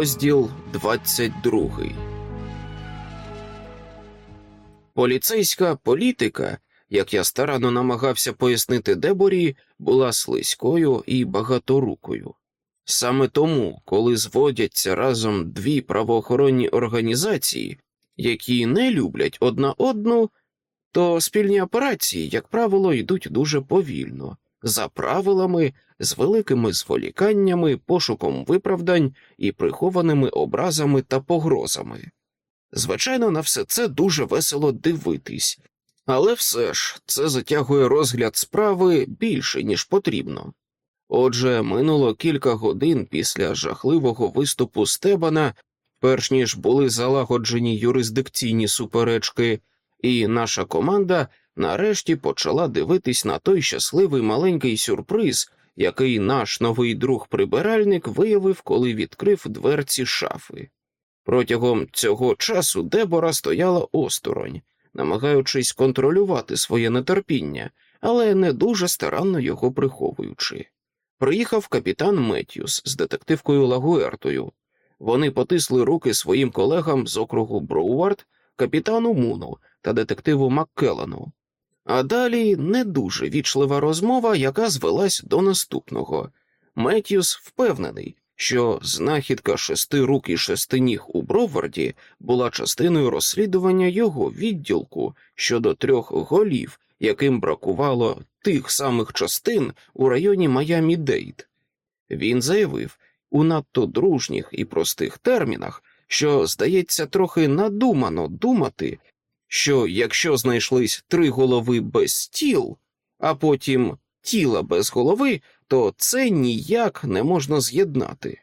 Розділ 22 Поліцейська політика, як я старанно намагався пояснити Деборі, була слизькою і багаторукою. Саме тому, коли зводяться разом дві правоохоронні організації, які не люблять одна одну, то спільні операції, як правило, йдуть дуже повільно, за правилами, з великими зволіканнями, пошуком виправдань і прихованими образами та погрозами. Звичайно, на все це дуже весело дивитись, але все ж це затягує розгляд справи більше, ніж потрібно. Отже, минуло кілька годин після жахливого виступу Стебана, перш ніж були залагоджені юрисдикційні суперечки, і наша команда нарешті почала дивитись на той щасливий маленький сюрприз, який наш новий друг прибиральник виявив, коли відкрив дверці шафи. Протягом цього часу Дебора стояла осторонь, намагаючись контролювати своє нетерпіння, але не дуже старанно його приховуючи. Приїхав капітан Меттюс з детективкою Лагуертою. Вони потисли руки своїм колегам з округу Броувард, капітану Муну та детективу Маккелану. А далі не дуже вічлива розмова, яка звелась до наступного. Меттюс впевнений, що знахідка шести рук і шести ніг у Броварді була частиною розслідування його відділку щодо трьох голів, яким бракувало тих самих частин у районі Майамі Дейт. Він заявив у надто дружніх і простих термінах, що, здається, трохи надумано думати, що якщо знайшлись три голови без тіл, а потім тіла без голови, то це ніяк не можна з'єднати.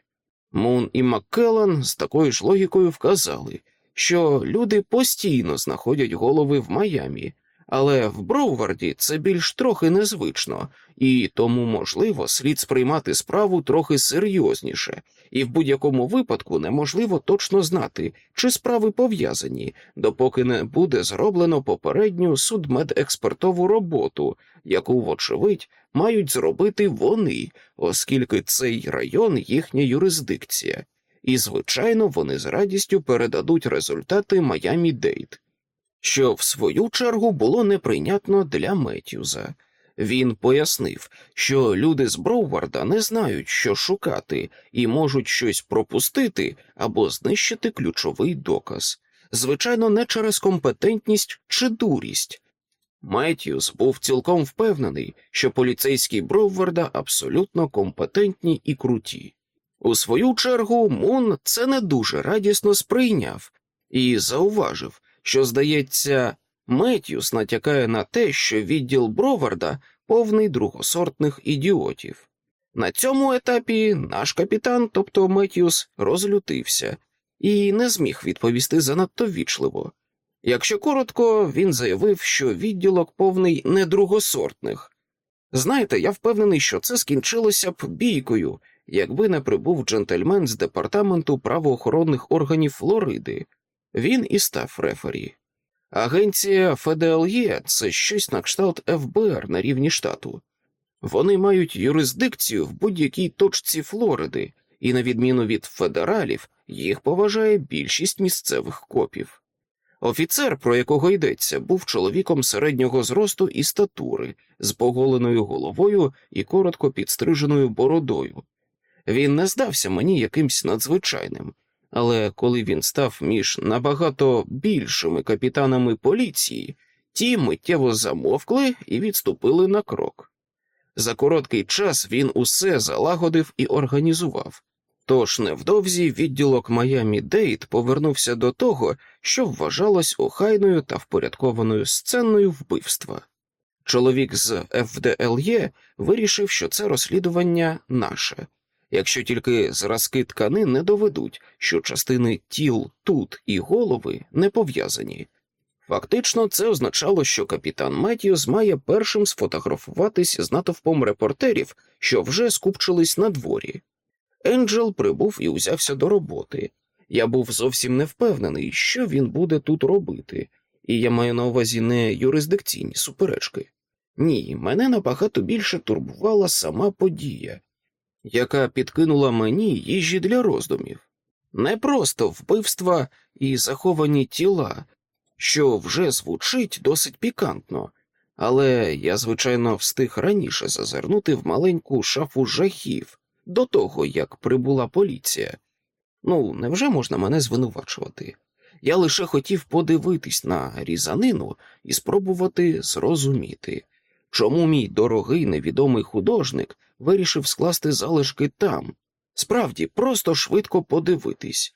Мун і Маккеллан з такою ж логікою вказали, що люди постійно знаходять голови в Майамі, але в Броуварді це більш трохи незвично, і тому, можливо, слід сприймати справу трохи серйозніше, і в будь-якому випадку неможливо точно знати, чи справи пов'язані, допоки не буде зроблено попередню судмедекспертову роботу, яку, вочевидь, мають зробити вони, оскільки цей район їхня юрисдикція, і, звичайно, вони з радістю передадуть результати Майамі Дейт що в свою чергу було неприйнятно для Меттюза. Він пояснив, що люди з Броуварда не знають, що шукати, і можуть щось пропустити або знищити ключовий доказ, звичайно, не через компетентність чи дурість. Меттюс був цілком впевнений, що поліцейські Броуварда абсолютно компетентні і круті. У свою чергу Мун це не дуже радісно сприйняв і зауважив, що, здається, Меттюс натякає на те, що відділ Броварда повний другосортних ідіотів. На цьому етапі наш капітан, тобто Меттюс, розлютився і не зміг відповісти занадто вічливо. Якщо коротко, він заявив, що відділок повний недругосортних. Знаєте, я впевнений, що це скінчилося б бійкою, якби не прибув джентльмен з департаменту правоохоронних органів Флориди, він і став рефері. Агенція ФДЛЄ це щось на кшталт ФБР на рівні штату. Вони мають юрисдикцію в будь-якій точці Флориди, і, на відміну від федералів, їх поважає більшість місцевих копів. Офіцер, про якого йдеться, був чоловіком середнього зросту і статури, з поголеною головою і коротко підстриженою бородою. Він не здався мені якимсь надзвичайним, але коли він став між набагато більшими капітанами поліції, ті миттєво замовкли і відступили на крок. За короткий час він усе залагодив і організував. Тож невдовзі відділок Майамі Дейт повернувся до того, що вважалось охайною та впорядкованою сценою вбивства. Чоловік з ФДЛЄ вирішив, що це розслідування наше, якщо тільки зразки тканин не доведуть, що частини тіл тут і голови не пов'язані. Фактично, це означало, що капітан Меттіус має першим сфотографуватись з натовпом репортерів, що вже скупчились на дворі. Енджел прибув і узявся до роботи. Я був зовсім не впевнений, що він буде тут робити, і я маю на увазі не юрисдикційні суперечки. Ні, мене набагато більше турбувала сама подія, яка підкинула мені їжі для роздумів. Не просто вбивства і заховані тіла, що вже звучить досить пікантно, але я, звичайно, встиг раніше зазирнути в маленьку шафу жахів до того, як прибула поліція. Ну, невже можна мене звинувачувати? Я лише хотів подивитись на різанину і спробувати зрозуміти, чому мій дорогий невідомий художник вирішив скласти залишки там, справді просто швидко подивитись.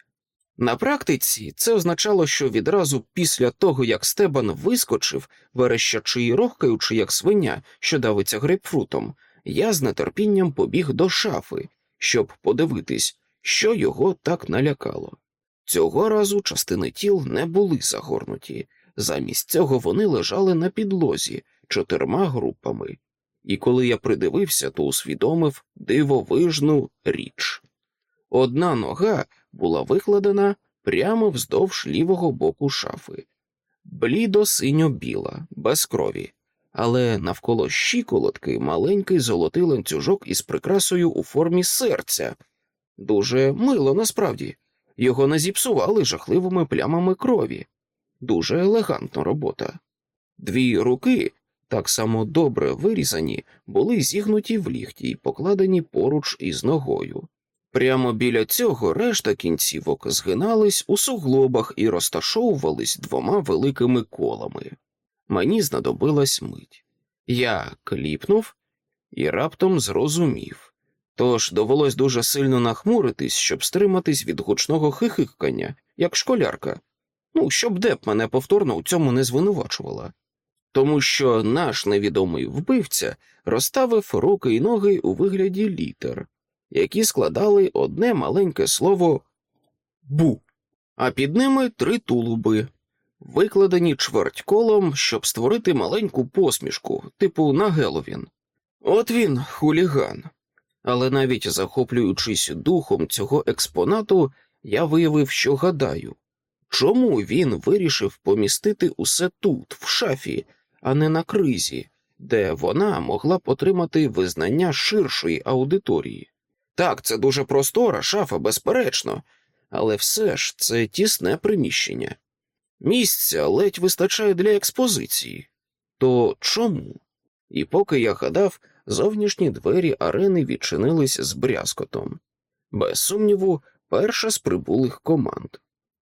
На практиці це означало, що відразу після того, як Стебан вискочив, верещачи і рохкаючи, як свиня, що давиться грейпфрутом, я з нетерпінням побіг до шафи, щоб подивитись, що його так налякало. Цього разу частини тіл не були загорнуті, замість цього вони лежали на підлозі чотирма групами, і коли я придивився, то усвідомив дивовижну річ. Одна нога була викладена прямо вздовж лівого боку шафи, блідо синьо біла, без крові, але навколо щиколотки маленький золотий ланцюжок із прикрасою у формі серця. Дуже мило насправді. Його не зіпсували жахливими плямами крові. Дуже елегантна робота. Дві руки, так само добре вирізані, були зігнуті в ліхті й покладені поруч із ногою. Прямо біля цього решта кінцівок згинались у суглобах і розташовувались двома великими колами. Мені знадобилась мить. Я кліпнув і раптом зрозумів. Тож довелось дуже сильно нахмуритись, щоб стриматись від гучного хихикання, як школярка, ну, щоб деп мене повторно у цьому не звинувачувала. Тому що наш невідомий вбивця розставив руки й ноги у вигляді літер, які складали одне маленьке слово бу, а під ними три тулуби, викладені чверть колом, щоб створити маленьку посмішку, типу на Геловін. От він, хуліган але навіть захоплюючись духом цього експонату, я виявив, що гадаю, чому він вирішив помістити усе тут, в шафі, а не на кризі, де вона могла б отримати визнання ширшої аудиторії. Так, це дуже простора шафа, безперечно, але все ж це тісне приміщення. Місця ледь вистачає для експозиції. То чому? І поки я гадав, зовнішні двері арени відчинились з брязкотом. Без сумніву, перша з прибулих команд.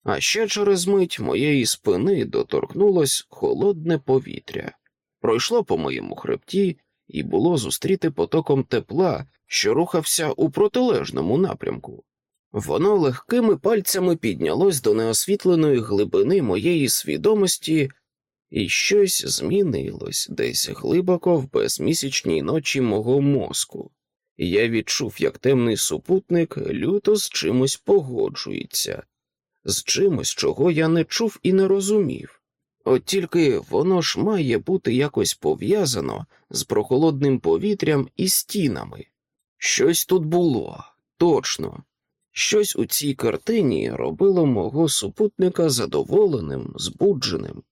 А ще через мить моєї спини доторкнулось холодне повітря, пройшло по моєму хребті і було зустріти потоком тепла, що рухався у протилежному напрямку. Воно легкими пальцями піднялось до неосвітленої глибини моєї свідомості і щось змінилось десь глибоко в безмісячній ночі мого мозку, я відчув, як темний супутник люто з чимось погоджується, з чимось, чого я не чув і не розумів. От тільки воно ж має бути якось пов'язано з прохолодним повітрям і стінами. Щось тут було, точно, щось у цій картині робило мого супутника задоволеним, збудженим.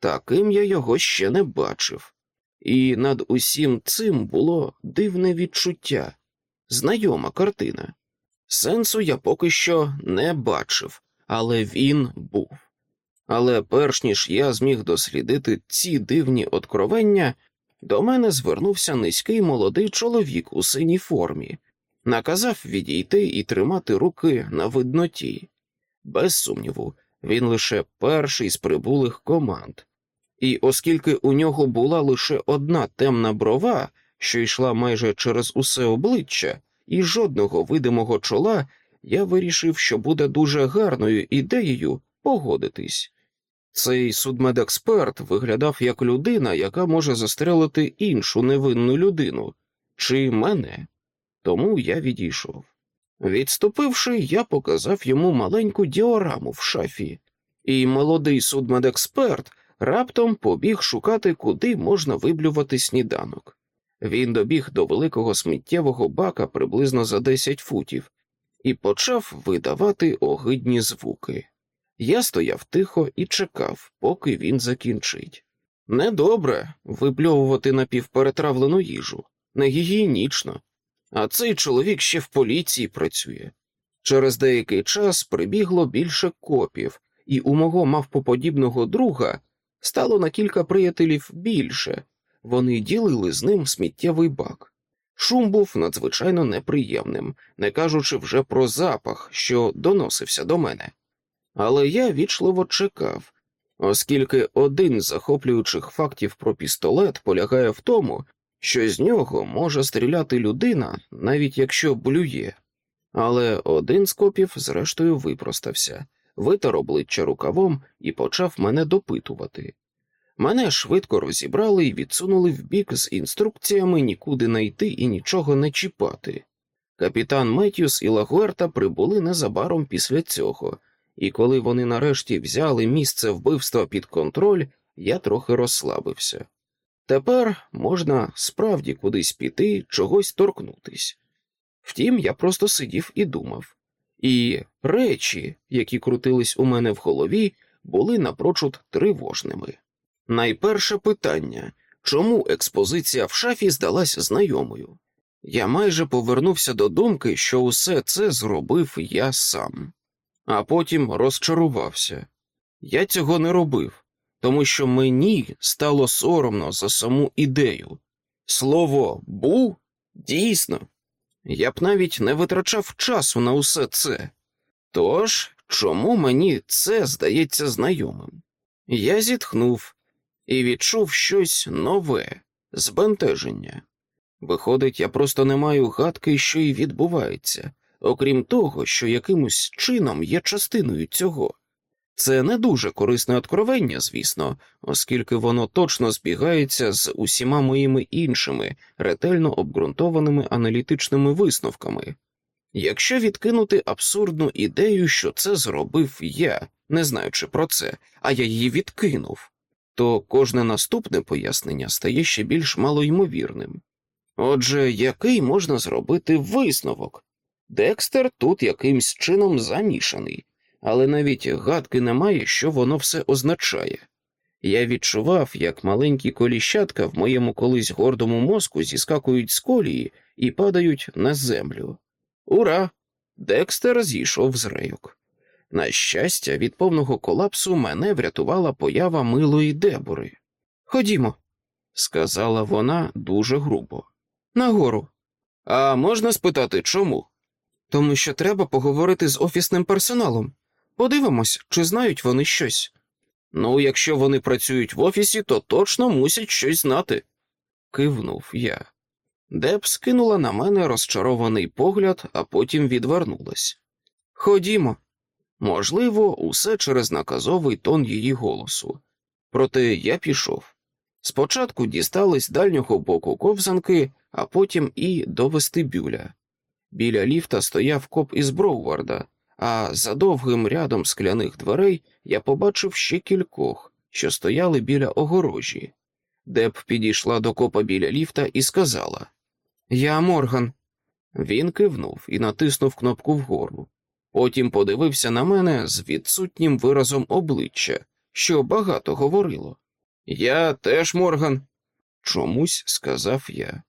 Таким я його ще не бачив, і над усім цим було дивне відчуття, знайома картина. Сенсу я поки що не бачив, але він був. Але перш ніж я зміг дослідити ці дивні откровення, до мене звернувся низький молодий чоловік у синій формі, наказав відійти і тримати руки на видноті. Без сумніву, він лише перший з прибулих команд, і оскільки у нього була лише одна темна брова, що йшла майже через усе обличчя, і жодного видимого чола, я вирішив, що буде дуже гарною ідеєю погодитись. Цей судмедексперт виглядав як людина, яка може застрелити іншу невинну людину чи мене, тому я відійшов. Відступивши, я показав йому маленьку діораму в шафі, і молодий судмедексперт раптом побіг шукати, куди можна виблювати сніданок. Він добіг до великого сміттєвого бака приблизно за 10 футів і почав видавати огидні звуки. Я стояв тихо і чекав, поки він закінчить. Недобре випльовувати напівперетравлену їжу, не гігієнічно, а цей чоловік ще в поліції працює. Через деякий час прибігло більше копів, і у мого мавпоподібного друга стало на кілька приятелів більше. Вони ділили з ним сміттєвий бак. Шум був надзвичайно неприємним, не кажучи вже про запах, що доносився до мене. Але я вічливо чекав, оскільки один з захоплюючих фактів про пістолет полягає в тому, що з нього може стріляти людина, навіть якщо блює. Але один з копів, зрештою, випростався, витер обличчя рукавом і почав мене допитувати. Мене швидко розібрали і відсунули вбік з інструкціями нікуди не йти і нічого не чіпати. Капітан Меттюс і Лагуерта прибули незабаром після цього, і коли вони нарешті взяли місце вбивства під контроль, я трохи розслабився. Тепер можна справді кудись піти, чогось торкнутись. Втім, я просто сидів і думав, і речі, які крутились у мене в голові, були напрочуд тривожними. Найперше питання чому експозиція в шафі здалась знайомою? Я майже повернувся до думки, що усе це зробив я сам, а потім розчарувався. Я цього не робив, тому що мені стало соромно за саму ідею. Слово був дійсно, я б навіть не витрачав часу на усе це. Тож, чому мені це здається знайомим? Я зітхнув і відчув щось нове, збентеження. Виходить, я просто не маю гадки, що й відбувається, окрім того, що якимось чином є частиною цього. Це не дуже корисне откровення, звісно, оскільки воно точно збігається з усіма моїми іншими ретельно обґрунтованими аналітичними висновками. Якщо відкинути абсурдну ідею, що це зробив я, не знаючи про це, а я її відкинув, то кожне наступне пояснення стає ще більш малоймовірним. Отже, який можна зробити висновок? Декстер тут якимсь чином замішаний, але навіть гадки немає, що воно все означає. Я відчував, як маленькі коліщатка в моєму колись гордому мозку зіскакують з колії і падають на землю. Ура! Декстер зійшов з рейок. На щастя, від повного колапсу мене врятувала поява милої дебори. Ходімо, сказала вона дуже грубо. Нагору. А можна спитати чому? Тому що треба поговорити з офісним персоналом. Подивимось, чи знають вони щось. Ну, якщо вони працюють в офісі, то точно мусять щось знати. Кивнув я. Деб скинула на мене розчарований погляд, а потім відвернулась. Ходімо. Можливо, усе через наказовий тон її голосу. Проте я пішов. Спочатку дістались дальнього боку ковзанки, а потім і до вестибюля. Біля ліфта стояв коп із Броуварда, а за довгим рядом скляних дверей я побачив ще кількох, що стояли біля огорожі. Деб підійшла до копа біля ліфта і сказала: Я Морган. Він кивнув і натиснув кнопку вгору. Потім подивився на мене з відсутнім виразом обличчя, що багато говорило. Я теж Морган, чомусь сказав я.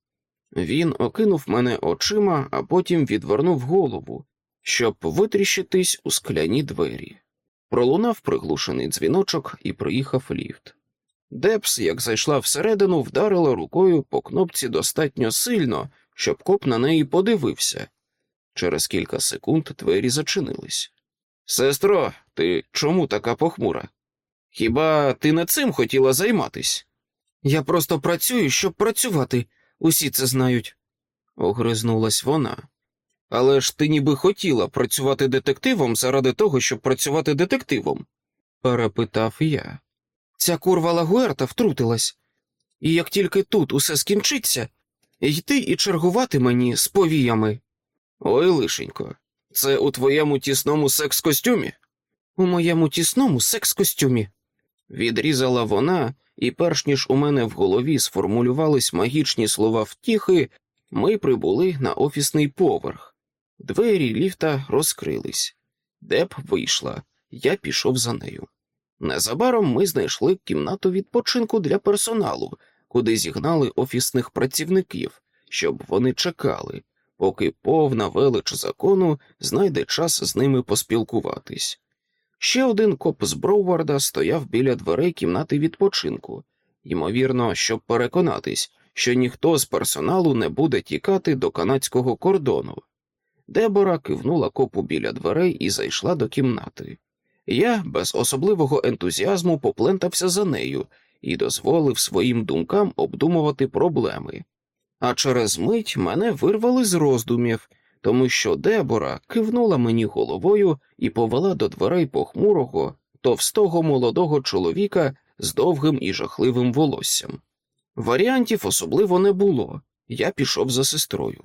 Він окинув мене очима, а потім відвернув голову, щоб витріщитись у скляні двері. Пролунав приглушений дзвіночок і приїхав ліфт. Дебс, як зайшла всередину, вдарила рукою по кнопці достатньо сильно, щоб коп на неї подивився. Через кілька секунд двері зачинились. Сестро, ти чому така похмура? Хіба ти не цим хотіла займатись? Я просто працюю, щоб працювати, усі це знають, огризнулась вона. Але ж ти ніби хотіла працювати детективом заради того, щоб працювати детективом? перепитав я. Ця курва Лагуерта втрутилась, і як тільки тут усе скінчиться, йти і чергувати мені з повіями. Ой, лишенько, це у твоєму тісному секс-костюмі? У моєму тісному секс-костюмі. Відрізала вона, і, перш ніж у мене в голові сформулювались магічні слова втіхи, ми прибули на офісний поверх. Двері ліфта розкрились. Деп вийшла, я пішов за нею. Незабаром ми знайшли кімнату відпочинку для персоналу, куди зігнали офісних працівників, щоб вони чекали, поки повна велич закону знайде час з ними поспілкуватись. Ще один коп з Броуварда стояв біля дверей кімнати відпочинку, ймовірно, щоб переконатись, що ніхто з персоналу не буде тікати до канадського кордону. Дебора кивнула копу біля дверей і зайшла до кімнати. Я без особливого ентузіазму поплентався за нею і дозволив своїм думкам обдумувати проблеми. А через мить мене вирвали з роздумів, тому що Дебора кивнула мені головою і повела до дверей похмурого, товстого молодого чоловіка з довгим і жахливим волоссям. Варіантів особливо не було, я пішов за сестрою.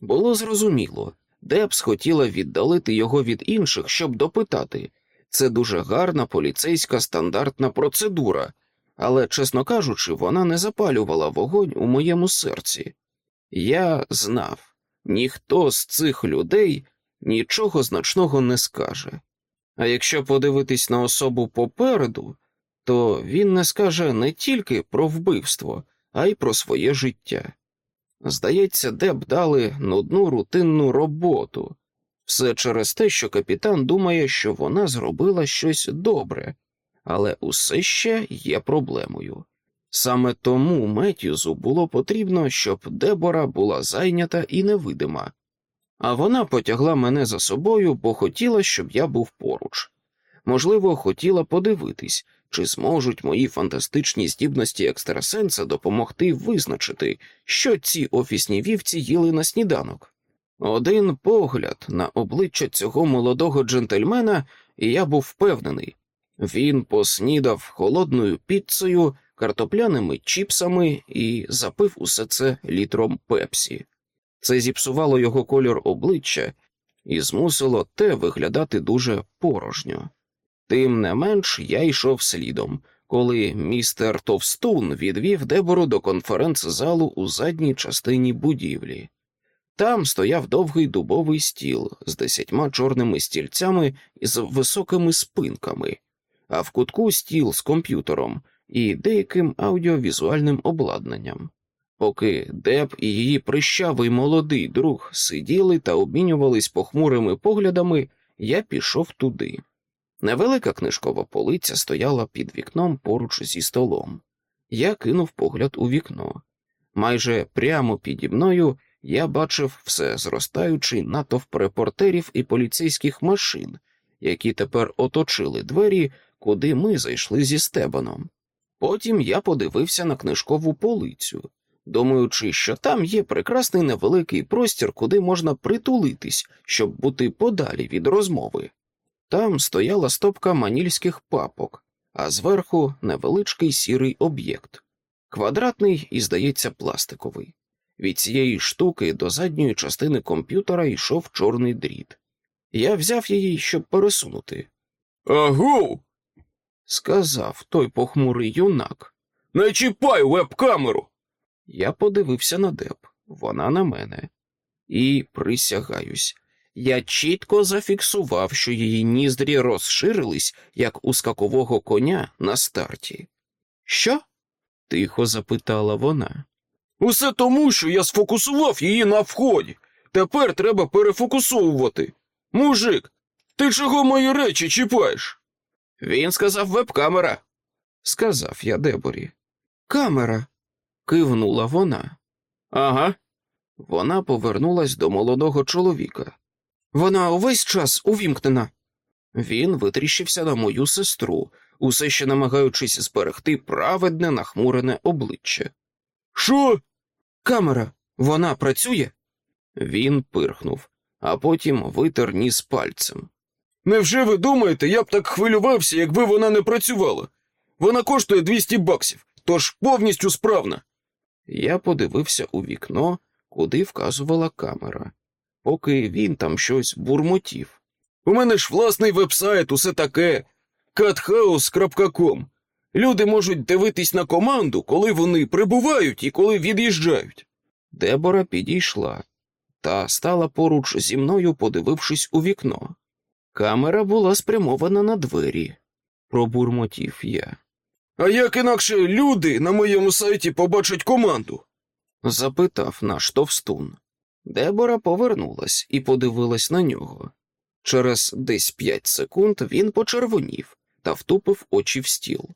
Було зрозуміло, Дебс хотіла віддалити його від інших, щоб допитати. Це дуже гарна поліцейська стандартна процедура, але, чесно кажучи, вона не запалювала вогонь у моєму серці. Я знав, ніхто з цих людей нічого значного не скаже. А якщо подивитись на особу попереду, то він не скаже не тільки про вбивство, а й про своє життя. Здається, Деб дали нудну рутинну роботу, все через те, що капітан думає, що вона зробила щось добре, але усе ще є проблемою. Саме тому Меттюзу було потрібно, щоб Дебора була зайнята і невидима, а вона потягла мене за собою, бо хотіла, щоб я був поруч. Можливо, хотіла подивитись, чи зможуть мої фантастичні здібності екстрасенса допомогти визначити, що ці офісні вівці їли на сніданок. Один погляд на обличчя цього молодого джентльмена, і я був впевнений він поснідав холодною піцею, картопляними чіпсами і запив усе це літром пепсі. Це зіпсувало його кольор обличчя і змусило те виглядати дуже порожньо. Тим не менш я йшов слідом, коли містер Товстун відвів Дебору до конференц-залу у задній частині будівлі. Там стояв довгий дубовий стіл з десятьма чорними стільцями і з високими спинками, а в кутку стіл з комп'ютером і деяким аудіовізуальним обладнанням. Поки Деб і її прищавий молодий друг сиділи та обмінювались похмурими поглядами, я пішов туди. Невелика книжкова полиця стояла під вікном поруч зі столом. Я кинув погляд у вікно. Майже прямо піді мною я бачив все зростаючий натовп репортерів і поліцейських машин, які тепер оточили двері, куди ми зайшли зі стебаном. Потім я подивився на книжкову полицю, думаючи, що там є прекрасний невеликий простір, куди можна притулитись, щоб бути подалі від розмови. Там стояла стопка манільських папок, а зверху невеличкий сірий об'єкт, квадратний і, здається, пластиковий. Від цієї штуки до задньої частини комп'ютера йшов чорний дріт. Я взяв її, щоб пересунути. Агу. Сказав той похмурий юнак. Не чіпай веб-камеру. Я подивився на Деб, вона на мене. І присягаюсь, я чітко зафіксував, що її ніздрі розширились, як у скакового коня на старті. Що? тихо запитала вона. Усе тому, що я сфокусував її на вході. Тепер треба перефокусовувати. Мужик, ти чого мої речі чіпаєш? Він сказав веб-камера, сказав я Деборі. Камера. кивнула вона. Ага. Вона повернулась до молодого чоловіка. Вона увесь час увімкнена. Він витріщився на мою сестру, усе ще намагаючись зберегти праведне нахмурене обличчя. Що? Камера, вона працює? Він пирхнув, а потім витер ніс пальцем. Невже ви думаєте, я б так хвилювався, якби вона не працювала? Вона коштує 200 баксів, тож повністю справна. Я подивився у вікно, куди вказувала камера, поки він там щось бурмотів. У мене ж власний вебсайт, усе таке. cathouse.com. Люди можуть дивитись на команду, коли вони прибувають і коли від'їжджають. Дебора підійшла та стала поруч зі мною, подивившись у вікно. Камера була спрямована на двері, пробурмотів я. А як інакше люди на моєму сайті побачать команду? запитав наш товстун. Дебора повернулась і подивилась на нього. Через десь п'ять секунд він почервонів та втупив очі в стіл.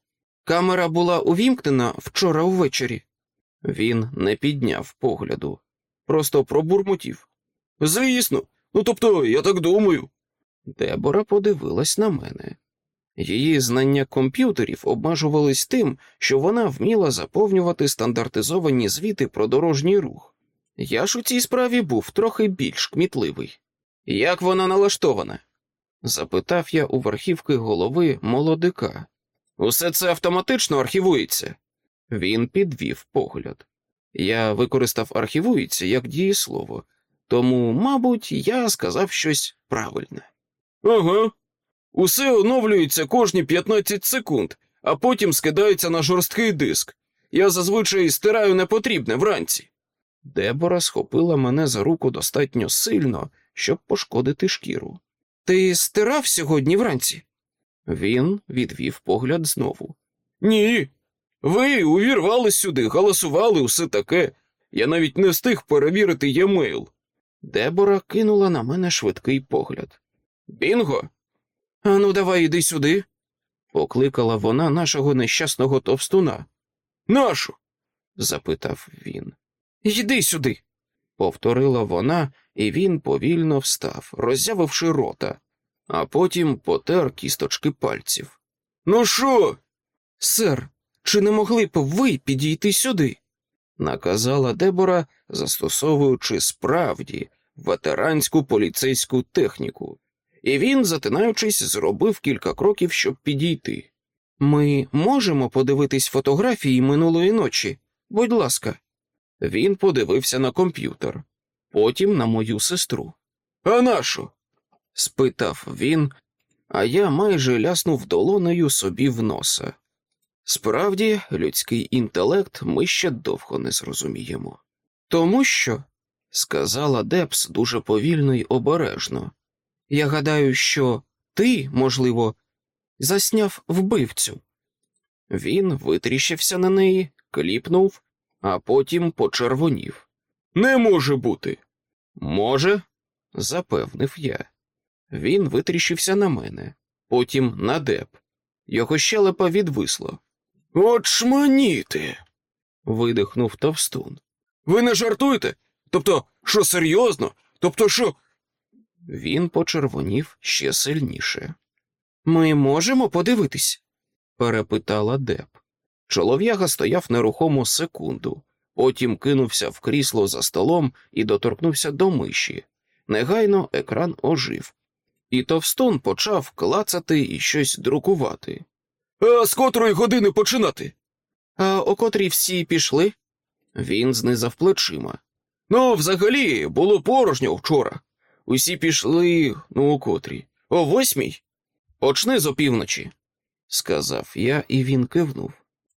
Камера була увімкнена вчора ввечері. Він не підняв погляду, просто пробурмотів. Звісно, ну тобто, я так думаю. Дебора подивилась на мене. Її знання комп'ютерів обмежувались тим, що вона вміла заповнювати стандартизовані звіти про дорожній рух. Я ж у цій справі був трохи більш кмітливий. Як вона налаштована? запитав я у верхівки голови молодика. Усе це автоматично архівується. Він підвів погляд. Я використав архівується як дієслово, тому, мабуть, я сказав щось правильне. Ага. Усе оновлюється кожні 15 секунд, а потім скидається на жорсткий диск. Я зазвичай стираю непотрібне вранці. Дебора схопила мене за руку достатньо сильно, щоб пошкодити шкіру. Ти стирав сьогодні вранці? Він відвів погляд знову. Ні. Ви увірвались сюди, галасували, усе таке. Я навіть не встиг перевірити є-мейл. Дебора кинула на мене швидкий погляд. Бінго? Ану, давай іди сюди, покликала вона нашого нещасного товстуна. Нашу? запитав він. Йди сюди, повторила вона, і він повільно встав, роззявивши рота, а потім потер кісточки пальців. Ну що? Сер, чи не могли б ви підійти сюди? наказала Дебора, застосовуючи справді ветеранську поліцейську техніку, і він, затинаючись, зробив кілька кроків, щоб підійти. Ми можемо подивитись фотографії минулої ночі, будь ласка. Він подивився на комп'ютер, потім на мою сестру. А нашу? спитав він, а я майже ляснув долонею собі в носа. Справді, людський інтелект ми ще довго не зрозуміємо. Тому що, сказала Депс дуже повільно й обережно, я гадаю, що ти, можливо, засняв вбивцю. Він витріщився на неї, кліпнув, а потім почервонів. Не може бути. Може, запевнив я. Він витріщився на мене, потім на деп. Його щелепа відвисло. От шманіти. видихнув товстун. Ви не жартуєте? Тобто, що серйозно? Тобто, що. Він почервонів ще сильніше. Ми можемо подивитись? перепитала Деп. Чолов'яга стояв нерухомо секунду, потім кинувся в крісло за столом і доторкнувся до миші. Негайно екран ожив, і товстун почав клацати і щось друкувати. А з котрої години починати? А о котрій всі пішли? Він знизав плечима. Ну, взагалі, було порожньо вчора. Усі пішли, ну, о котрій. О восьмій? Почни з опівночі, сказав я, і він кивнув.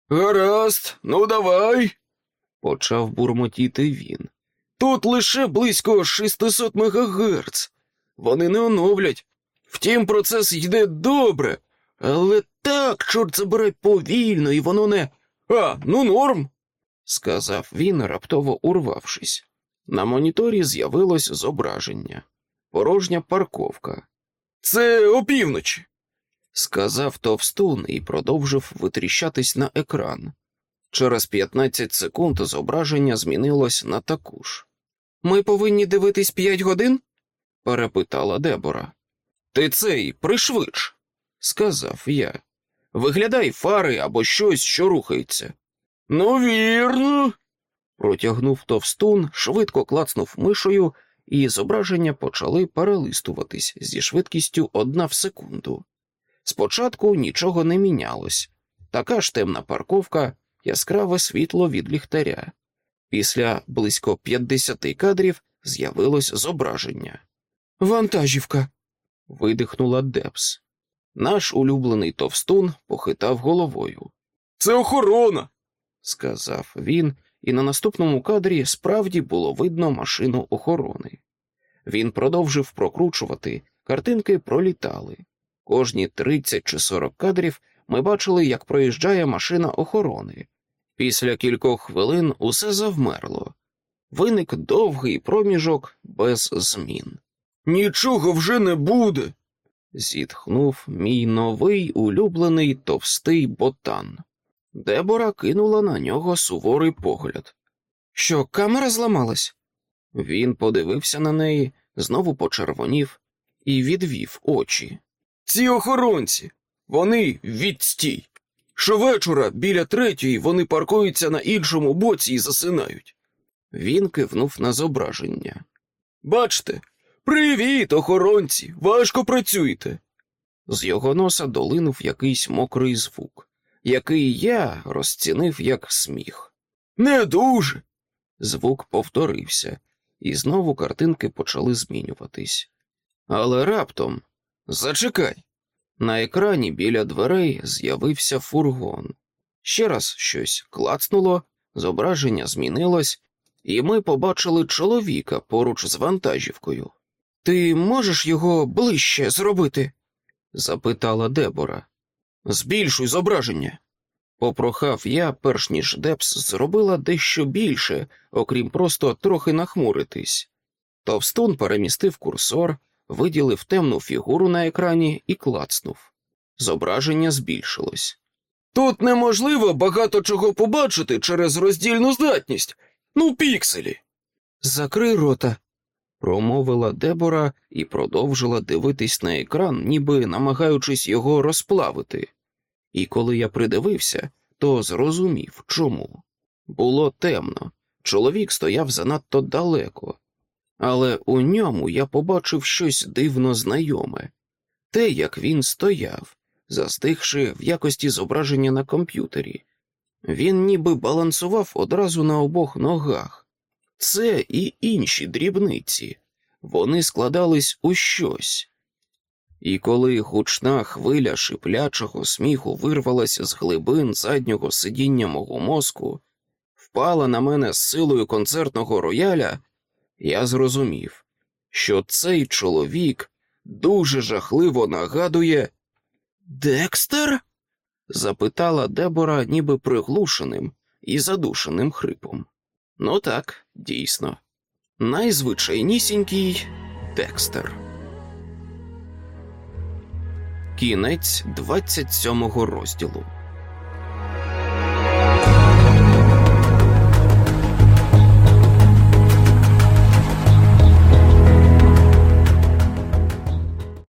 Гаразд, ну давай. Почав бурмотіти він. Тут лише близько 600 МГц. Вони не оновлять. Втім, процес йде добре, але так, чорт забирай, повільно, і воно не. А, ну норм, сказав він, раптово урвавшись. На моніторі з'явилось зображення, порожня парковка. Це опівночі, сказав товстун і продовжив витріщатись на екран. Через 15 секунд зображення змінилось на таку ж. Ми повинні дивитись п'ять годин? перепитала Дебора. Ти цей пришвидш, сказав я. Виглядай фари або щось, що рухається. Ну, вірно. Протягнув товстун, швидко клацнув мишою, і зображення почали перелистуватись зі швидкістю одна в секунду. Спочатку нічого не мінялось, така ж темна парковка, яскраве світло від ліхтаря. Після близько 50 кадрів з'явилось зображення. Вантажівка. видихнула Депс. Наш улюблений товстун похитав головою. Це охорона, сказав він, і на наступному кадрі справді було видно машину охорони. Він продовжив прокручувати, картинки пролітали. Кожні 30 чи 40 кадрів ми бачили, як проїжджає машина охорони. Після кількох хвилин усе завмерло. Виник довгий проміжок без змін. Нічого вже не буде. Зітхнув мій новий улюблений товстий ботан. Дебора кинула на нього суворий погляд. Що, камера зламалась? Він подивився на неї, знову почервонів і відвів очі. Ці охоронці, вони відстій. Щовечора біля третьої вони паркуються на іншому боці і засинають. Він кивнув на зображення. Бачте, привіт, охоронці, важко працюєте. З його носа долинув якийсь мокрий звук, який я розцінив як сміх. Не дуже. Звук повторився, і знову картинки почали змінюватись. Але раптом зачекай. На екрані біля дверей з'явився фургон. Ще раз щось клацнуло, зображення змінилось, і ми побачили чоловіка поруч з вантажівкою. Ти можеш його ближче зробити? запитала Дебора. Збільшуй зображення. Попрохав я, перш ніж Депс зробила дещо більше, окрім просто трохи нахмуритись. Товстун перемістив курсор, виділив темну фігуру на екрані і клацнув. Зображення збільшилось. Тут неможливо багато чого побачити через роздільну здатність. Ну, пікселі. Закрий рота, промовила Дебора і продовжила дивитись на екран, ніби намагаючись його розплавити. І коли я придивився, то зрозумів, чому. Було темно, чоловік стояв занадто далеко, але у ньому я побачив щось дивно знайоме те, як він стояв, застигши в якості зображення на комп'ютері. Він ніби балансував одразу на обох ногах. Це і інші дрібниці, вони складались у щось. І коли гучна хвиля шиплячого сміху вирвалася з глибин заднього сидіння мого мозку, впала на мене з силою концертного рояля, я зрозумів, що цей чоловік дуже жахливо нагадує Декстер? запитала Дебора, ніби приглушеним і задушеним хрипом. Ну так, дійсно, найзвичайнісінький Декстер. Кінець 27 розділу.